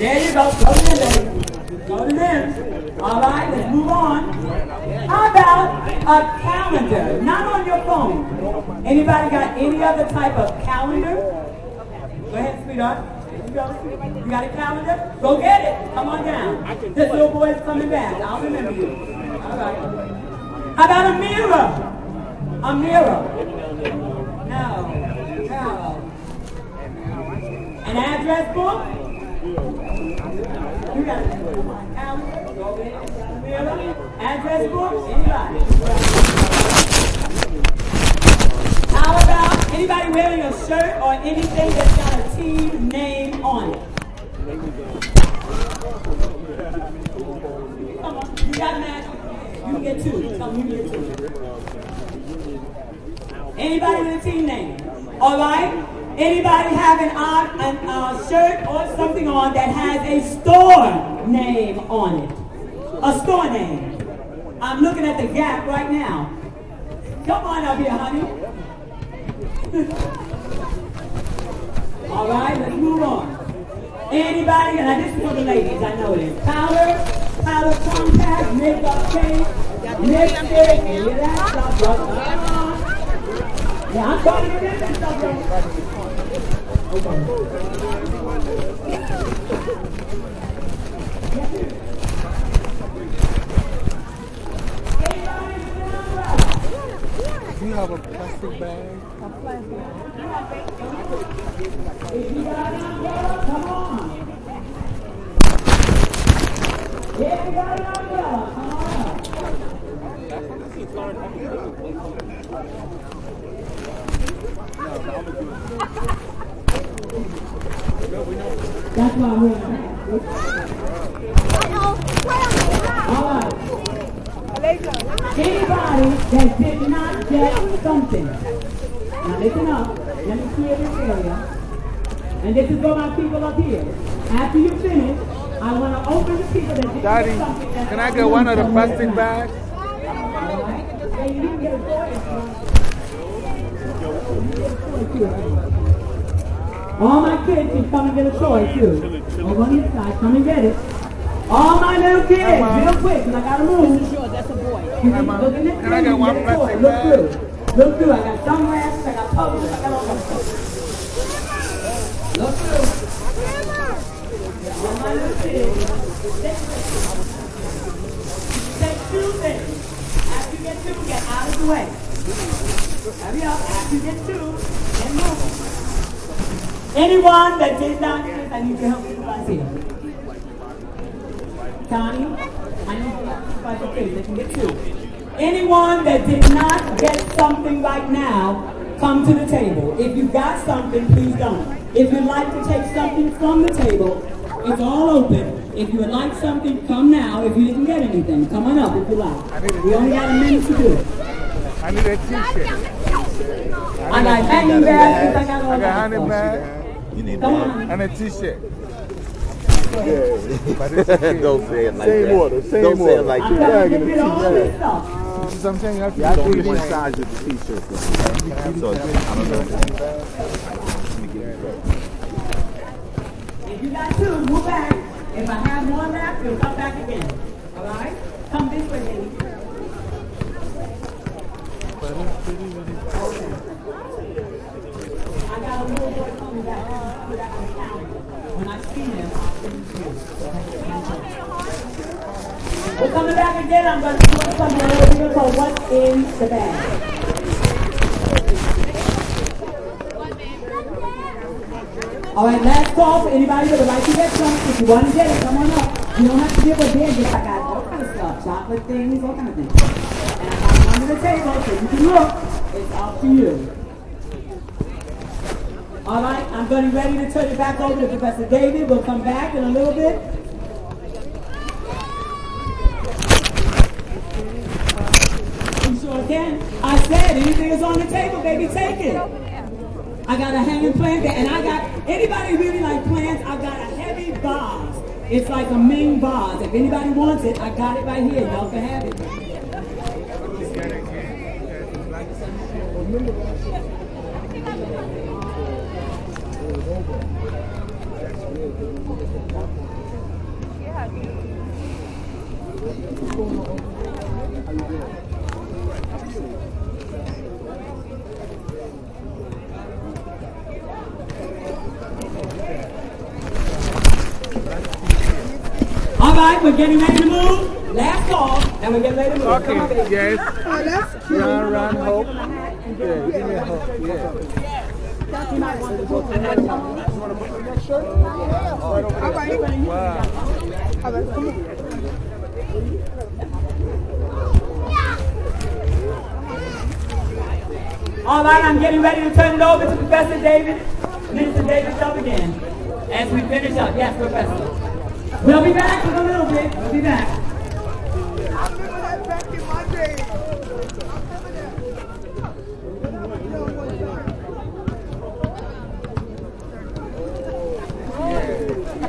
There you go. Go to them. Go to them. All right, let's move on. How about a calendar? Not on your phone. Anybody got any other type of calendar? Go ahead, sweetheart. You got a calendar? Go get it. Come on down. This little boy is coming back. I'll remember you. All right. How about a mirror? A mirror. No. No. An address book? Anybody? How about anybody wearing a shirt or anything that's got a team name on it? You got magic. You get two. You get two. Anybody with a team name? All right. Anybody have an, uh, an uh, shirt or something on that has a store name on it? A store name. I'm looking at the gap right now. Come on up here, honey. All right, let's move on. Anybody, and I, is for the ladies, I know this. Powder, powder contact, makeup cake, lipstick, of that stuff. Yeah, I'm trying to this stuff, Do you have a plastic bag? If you got an umbrella, come on. If you got an umbrella, come on. That's why I'm wearing All right. Anybody that did not get something. Now listen up. Let me clear this area. And this is for my people up here. After you finish, I want to open the people that didn't Daddy, get something. that's can I get one of the plastic bags? Hey, you can get a toy if. All my kids can come and get a toy too. Over on this side, come and get it. All my little kids, real quick, because I gotta move. Look get get through. Look through. I got sunglasses, I got posters. Look through. All my little kids. Take two. After you get two, get out of the way. Hurry up. After you get two, then move. Anyone that did not get, I need your help supervise here. Connie, your help supervise. They can get two. Anyone that did not get something right now, come to the table. If you got something, please don't. If you'd like to take something from the table, it's all open. If you would like something, come now. If you didn't get anything, come on up if you like. We only got a minute to do it. I need a t-shirt. I got hanging bags, I got all I got that honey stuff. bag Come on. and a t-shirt. Don't say it like Same that. order, same Don't say it order. like I'm that. trying to get rid of all this stuff. Um, so I'm saying you have to Yeah, I the one size of the t-shirt. So, I don't know. Let me get it. If you got two, move back. If I have one left, you'll come back again. All right? Come this way, baby. I got a little boy coming back. Put that on the calendar. When I see him, I'll send him to you. We're coming back again. I'm going to put something over here for what's in the bag. All right, last call for anybody with a right to get some. If you want to get it, come on up. You don't have to give a bid. Just I got all kind of stuff, chocolate things, all kind of things. And I got under the table so you can look. It's up to you. All right, I'm getting ready to turn it back over to Professor David. We'll come back in a little bit. You sure can. I said anything is on the table, baby, take it. I got a hanging plant there, and I got anybody really like plants. I got a heavy vase. It's like a Ming vase. If anybody wants it, I got it right here. Y'all can have it. All right, we're getting ready to move. Last call, and we're getting ready to move. Okay, Come on, baby. yes. Yeah, run, hope. Yeah, give me a hope. Yeah. Wow. All right, I'm getting ready to turn it over to Professor David, Minister David Sub again, as we finish up. Yes, Professor. We'll be back in a little bit. We'll be back. I remember that back in my day.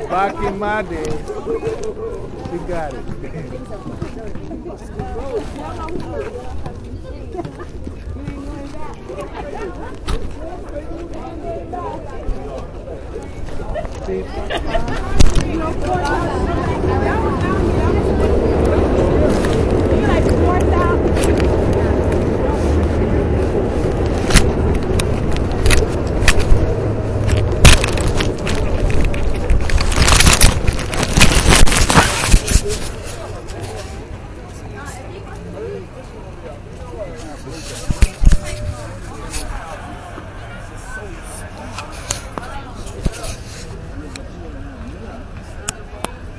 Back in my day, we got it. See,